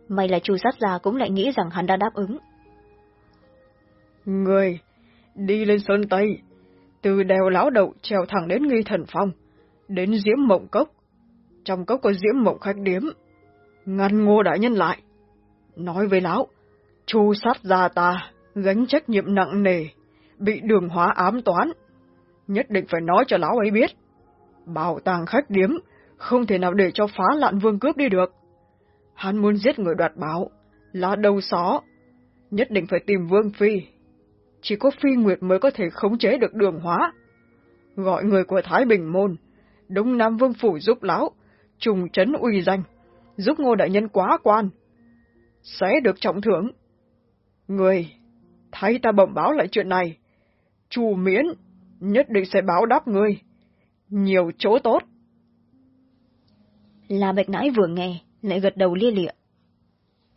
May là chu sát gia cũng lại nghĩ rằng hắn đã đáp ứng. Người, đi lên Sơn Tây, từ đèo lão đậu trèo thẳng đến nghi thần phong, đến diễm mộng cốc. Trong cốc có diễm mộng khách điếm. Ngăn ngô đại nhân lại. Nói với lão, chu sát gia ta, gánh trách nhiệm nặng nề, bị đường hóa ám toán. Nhất định phải nói cho lão ấy biết. Bảo tàng khách điếm, không thể nào để cho phá lạn vương cướp đi được. Hắn muốn giết người đoạt bảo, là đầu xó. Nhất định phải tìm vương phi. Chỉ có phi nguyệt mới có thể khống chế được đường hóa. Gọi người của Thái Bình Môn, Đông Nam Vương Phủ giúp lão, trùng trấn uy danh, giúp ngô đại nhân quá quan. Sẽ được trọng thưởng. Người, thấy ta bẩm báo lại chuyện này. Chủ miễn, nhất định sẽ báo đáp ngươi. Nhiều chỗ tốt. Là bạch nãi vừa nghe, lại gật đầu lia lịa.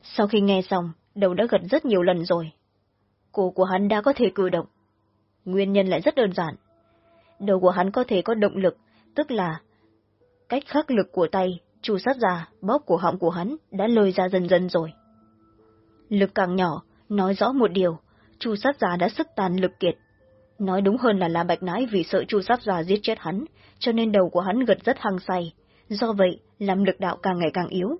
Sau khi nghe xong, đầu đã gật rất nhiều lần rồi. Cổ của hắn đã có thể cử động. Nguyên nhân lại rất đơn giản. Đầu của hắn có thể có động lực, tức là cách khắc lực của tay, chu sát ra, bóp của họng của hắn đã lôi ra dần dần rồi. Lực càng nhỏ, nói rõ một điều, chu sát ra đã sức tàn lực kiệt. Nói đúng hơn là là bạch nái vì sợ chu sát ra giết chết hắn, cho nên đầu của hắn gật rất hăng say, do vậy làm lực đạo càng ngày càng yếu.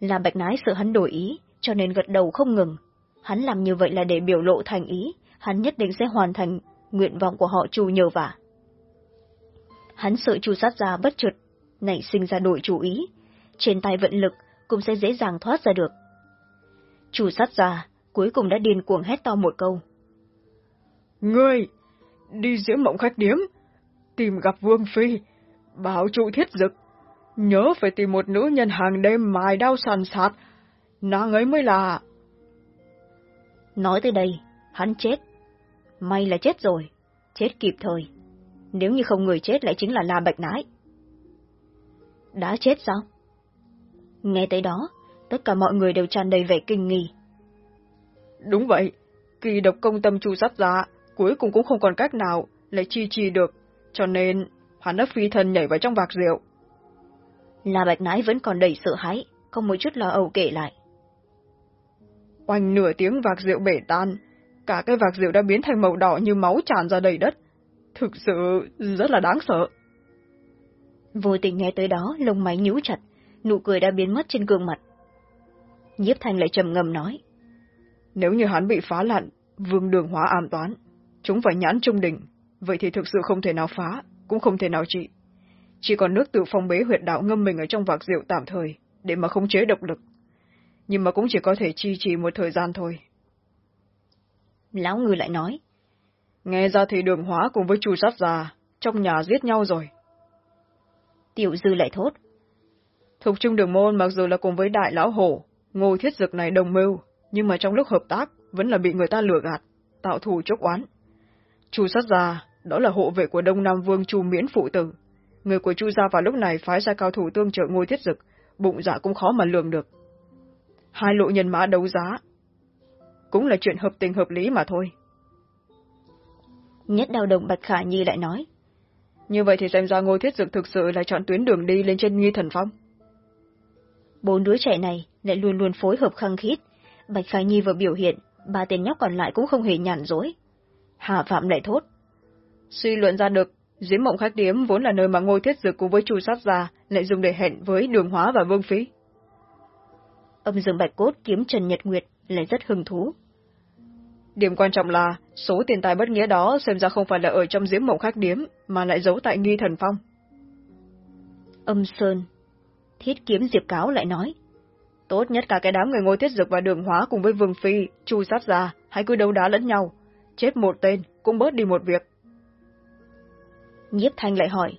Là bạch nái sợ hắn đổi ý, cho nên gật đầu không ngừng. Hắn làm như vậy là để biểu lộ thành ý, hắn nhất định sẽ hoàn thành nguyện vọng của họ chu nhờ vả. Hắn sợ chu sát ra bất chợt, nảy sinh ra đổi chủ ý, trên tay vận lực cũng sẽ dễ dàng thoát ra được. Chủ sát ra, cuối cùng đã điên cuồng hét to một câu. Ngươi, đi giữa mộng khách điếm, tìm gặp Vương Phi, bảo trụ thiết dực, nhớ phải tìm một nữ nhân hàng đêm mài đau sàn sạt, nàng ấy mới là... Nói tới đây, hắn chết. May là chết rồi, chết kịp thời. Nếu như không người chết lại chính là La Bạch Nái. Đã chết sao? Nghe tới đó, tất cả mọi người đều tràn đầy vẻ kinh nghi. Đúng vậy, kỳ độc công tâm chu sát ra, cuối cùng cũng không còn cách nào, lại chi chi được, cho nên hắn đã phi thân nhảy vào trong vạc rượu. La Bạch Nái vẫn còn đầy sợ hãi, không một chút lo âu kể lại. Oanh nửa tiếng vạc rượu bể tan, cả cái vạc rượu đã biến thành màu đỏ như máu tràn ra đầy đất. Thực sự rất là đáng sợ. Vô tình nghe tới đó, lông máy nhíu chặt, nụ cười đã biến mất trên gương mặt. Nhiếp Thanh lại trầm ngầm nói. Nếu như hắn bị phá lặn, vương đường hóa ám toán, chúng phải nhãn trung đỉnh, vậy thì thực sự không thể nào phá, cũng không thể nào trị. Chỉ còn nước tự phong bế huyệt đạo ngâm mình ở trong vạc rượu tạm thời, để mà khống chế độc lực. Nhưng mà cũng chỉ có thể chi trì một thời gian thôi. Lão ngư lại nói. Nghe ra thì đường hóa cùng với chu sát già, trong nhà giết nhau rồi. Tiểu dư lại thốt. Thục trung đường môn mặc dù là cùng với đại lão hổ, ngô thiết dực này đồng mưu, nhưng mà trong lúc hợp tác vẫn là bị người ta lừa gạt, tạo thù chốc oán. Chu sát già, đó là hộ vệ của Đông Nam Vương Chu Miễn phụ tử. Người của Chu gia vào lúc này phái ra cao thủ tương trợ ngôi thiết dực, bụng dạ cũng khó mà lường được. Hai lộ nhân mã đấu giá, cũng là chuyện hợp tình hợp lý mà thôi. Nhất đào đồng Bạch Khả Nhi lại nói. Như vậy thì xem ra ngôi thiết dực thực sự là chọn tuyến đường đi lên trên nghi thần phong. Bốn đứa trẻ này lại luôn luôn phối hợp khăng khít. Bạch Khả Nhi vừa biểu hiện, ba tên nhóc còn lại cũng không hề nhàn dối. Hạ Phạm lại thốt. Suy luận ra được, Diễm Mộng Khách Điếm vốn là nơi mà ngôi thiết dực cùng với chu sát gia lại dùng để hẹn với đường hóa và vương phí. Âm dương bạch cốt kiếm Trần Nhật Nguyệt lại rất hứng thú. Điểm quan trọng là, số tiền tài bất nghĩa đó xem ra không phải là ở trong diễm mộng khách điếm, mà lại giấu tại nghi thần phong. Âm Sơn Thiết kiếm Diệp Cáo lại nói. Tốt nhất cả cái đám người ngôi thiết dực và đường hóa cùng với vương phi, chu sát ra, hãy cứ đấu đá lẫn nhau. Chết một tên, cũng bớt đi một việc. Nhiếp Thanh lại hỏi.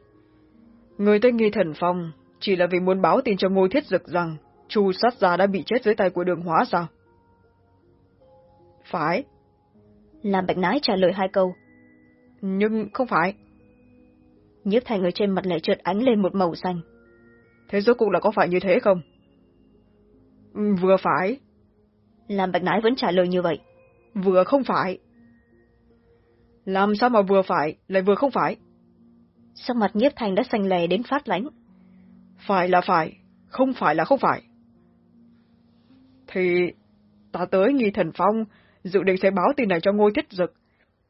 Người tên nghi thần phong, chỉ là vì muốn báo tin cho ngôi thiết dực rằng chu sát gia đã bị chết dưới tay của đường hóa sao? Phải. Làm bạch nái trả lời hai câu. Nhưng không phải. Nhiếp thành ở trên mặt lại trượt ánh lên một màu xanh. Thế rốt cuộc là có phải như thế không? Vừa phải. Làm bạch nái vẫn trả lời như vậy. Vừa không phải. Làm sao mà vừa phải, lại vừa không phải? Sắc mặt nhiếp thành đã xanh lè đến phát lãnh. Phải là phải, không phải là không phải. Thì ta tới nghi thần phong, dự định sẽ báo tin này cho ngôi thiết dực.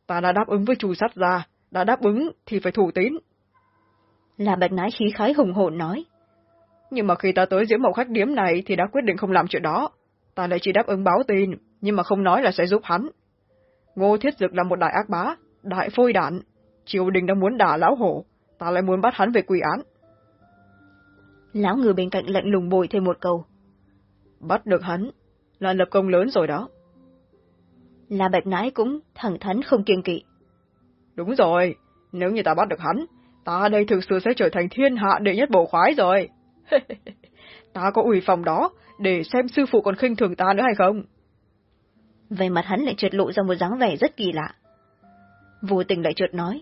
Ta đã đáp ứng với chu sát gia, đã đáp ứng thì phải thủ tín. Là bạch nái khí khái hùng hồn nói. Nhưng mà khi ta tới diễm mẫu khách điếm này thì đã quyết định không làm chuyện đó. Ta lại chỉ đáp ứng báo tin, nhưng mà không nói là sẽ giúp hắn. Ngô thiết dực là một đại ác bá, đại phôi đạn. Triều đình đang muốn đả lão hổ, ta lại muốn bắt hắn về quỷ án. Lão ngư bên cạnh lạnh lùng bồi thêm một câu. Bắt được hắn, là lập công lớn rồi đó. Là bạch nãi cũng thẳng thắn không kiêng kỵ. Đúng rồi, nếu như ta bắt được hắn, ta đây thực sự sẽ trở thành thiên hạ đệ nhất bổ khoái rồi. ta có ủy phòng đó, để xem sư phụ còn khinh thường ta nữa hay không. Về mặt hắn lại trượt lộ ra một dáng vẻ rất kỳ lạ. Vô tình lại trượt nói.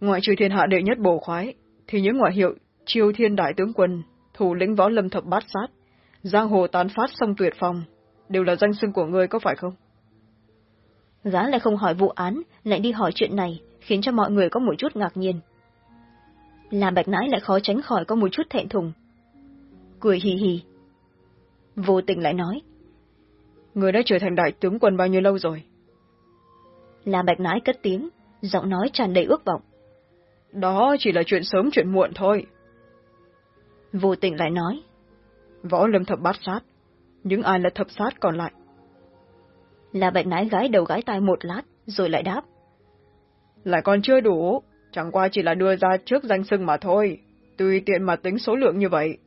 Ngoại trừ thiên hạ đệ nhất bổ khoái, thì những ngoại hiệu triều thiên đại tướng quân, thủ lĩnh võ lâm thập bát sát, giang hồ tán phát sông tuyệt phòng, đều là danh xưng của ngươi có phải không? Gã lại không hỏi vụ án, lại đi hỏi chuyện này, khiến cho mọi người có một chút ngạc nhiên. Làm bạch nãi lại khó tránh khỏi có một chút thẹn thùng. Cười hì hì. Vô tình lại nói. Người đã trở thành đại tướng quân bao nhiêu lâu rồi? Làm bạch nãi cất tiếng, giọng nói tràn đầy ước vọng. Đó chỉ là chuyện sớm chuyện muộn thôi. Vô tình lại nói. Võ lâm thập bát sát. Những ai là thập sát còn lại? Là bạch nái gái đầu gái tai một lát, rồi lại đáp. Lại còn chưa đủ, chẳng qua chỉ là đưa ra trước danh xưng mà thôi. Tùy tiện mà tính số lượng như vậy.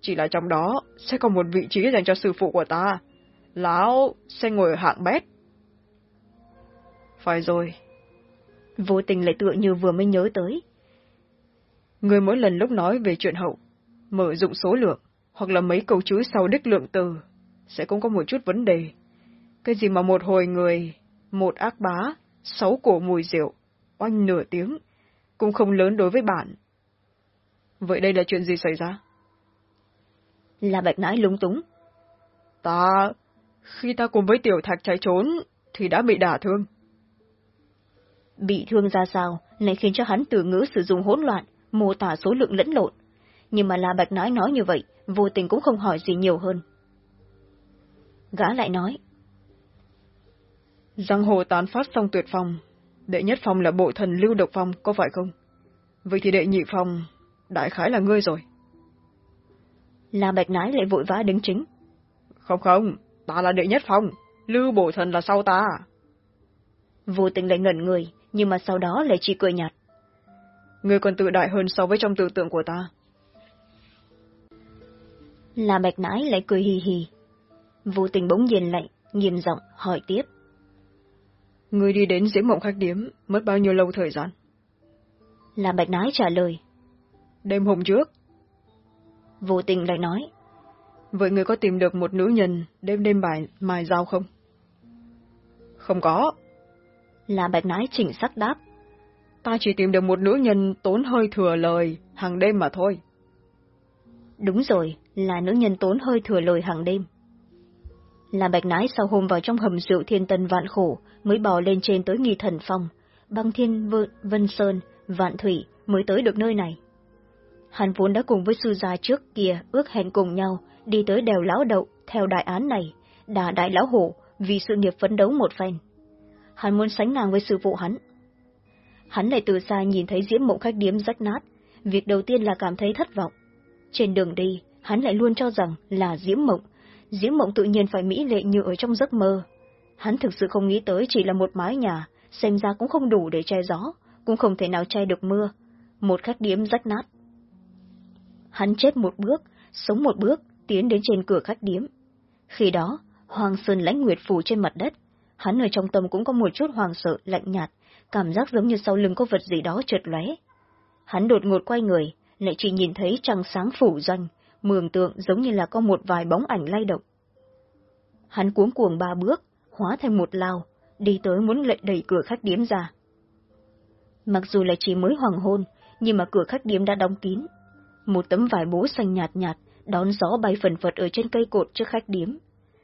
Chỉ là trong đó sẽ có một vị trí dành cho sư phụ của ta. lão sẽ ngồi ở hạng bét. Phải rồi. Vô tình lại tựa như vừa mới nhớ tới. Người mỗi lần lúc nói về chuyện hậu, mở dụng số lượng, hoặc là mấy câu chữ sau đích lượng từ, sẽ cũng có một chút vấn đề. Cái gì mà một hồi người, một ác bá, sáu cổ mùi rượu, oanh nửa tiếng, cũng không lớn đối với bạn. Vậy đây là chuyện gì xảy ra? Là bạch nãi lung túng. Ta, khi ta cùng với tiểu thạch chạy trốn, thì đã bị đả thương. Bị thương ra sao, lại khiến cho hắn từ ngữ sử dụng hỗn loạn, mô tả số lượng lẫn lộn. Nhưng mà là bạch nãi nói như vậy, vô tình cũng không hỏi gì nhiều hơn. Gã lại nói. Giang hồ tán phát xong tuyệt phòng, đệ nhất phòng là bộ thần lưu độc phong, có phải không? Vậy thì đệ nhị phòng, đại khái là ngươi rồi. Là bạch nái lại vội vã đứng chính. Không không, ta là đệ nhất phòng, lưu bộ thần là sau ta. Vô tình lại ngẩn người, nhưng mà sau đó lại chỉ cười nhạt. Ngươi còn tự đại hơn so với trong tưởng tượng của ta. Là bạch nái lại cười hì hì. Vô tình bỗng nhiên lại, nghiêm giọng hỏi tiếp. Ngươi đi đến diễm mộng khách điếm, mất bao nhiêu lâu thời gian? Là bạch nái trả lời. Đêm hôm trước. Vô tình lại nói. Vậy người có tìm được một nữ nhân đêm đêm bài mài dao không? Không có. Là bạch nái chỉnh sắc đáp. Ta chỉ tìm được một nữ nhân tốn hơi thừa lời, hàng đêm mà thôi. Đúng rồi, là nữ nhân tốn hơi thừa lời hàng đêm. Là bạch nái sau hôm vào trong hầm rượu thiên tân vạn khổ, mới bò lên trên tới nghi thần phong, băng thiên vân, vân sơn, vạn thủy mới tới được nơi này. Hắn vốn đã cùng với sư gia trước kia ước hẹn cùng nhau đi tới đèo lão đậu theo đại án này, đà đại lão hổ vì sự nghiệp phấn đấu một phen. Hắn muốn sánh ngang với sư phụ hắn. Hắn lại từ xa nhìn thấy diễm mộng khách điếm rách nát, việc đầu tiên là cảm thấy thất vọng. Trên đường đi, hắn lại luôn cho rằng là diễm mộng, diễm mộng tự nhiên phải mỹ lệ như ở trong giấc mơ. Hắn thực sự không nghĩ tới chỉ là một mái nhà, xem ra cũng không đủ để che gió, cũng không thể nào che được mưa. Một khách điếm rách nát. Hắn chết một bước, sống một bước, tiến đến trên cửa khách điếm. Khi đó, Hoàng Sơn lãnh nguyệt phủ trên mặt đất, hắn ở trong tâm cũng có một chút hoàng sợ, lạnh nhạt, cảm giác giống như sau lưng có vật gì đó trượt lóe. Hắn đột ngột quay người, lại chỉ nhìn thấy trăng sáng phủ doanh, mường tượng giống như là có một vài bóng ảnh lay động. Hắn cuống cuồng ba bước, hóa thành một lao, đi tới muốn lệnh đẩy cửa khách điếm ra. Mặc dù là chỉ mới hoàng hôn, nhưng mà cửa khách điếm đã đóng kín. Một tấm vải bố xanh nhạt nhạt, đón gió bay phần phật ở trên cây cột trước khách điếm.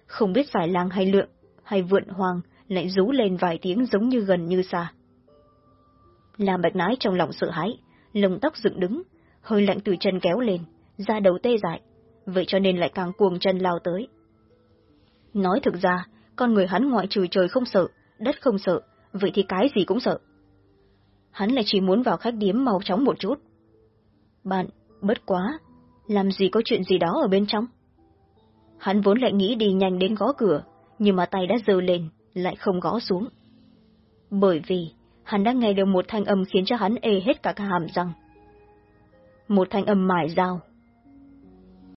Không biết phải lang hay lượng, hay vượn hoàng, lại rú lên vài tiếng giống như gần như xa. Làm bạch nái trong lòng sợ hãi, lồng tóc dựng đứng, hơi lạnh từ chân kéo lên, da đầu tê dại, vậy cho nên lại càng cuồng chân lao tới. Nói thực ra, con người hắn ngoại trừ trời không sợ, đất không sợ, vậy thì cái gì cũng sợ. Hắn lại chỉ muốn vào khách điếm mau chóng một chút. Bạn, bất quá, làm gì có chuyện gì đó ở bên trong? Hắn vốn lại nghĩ đi nhanh đến gõ cửa, nhưng mà tay đã giơ lên, lại không gõ xuống. Bởi vì, hắn đã nghe được một thanh âm khiến cho hắn ê hết cả cả hàm răng. Một thanh âm mải dao,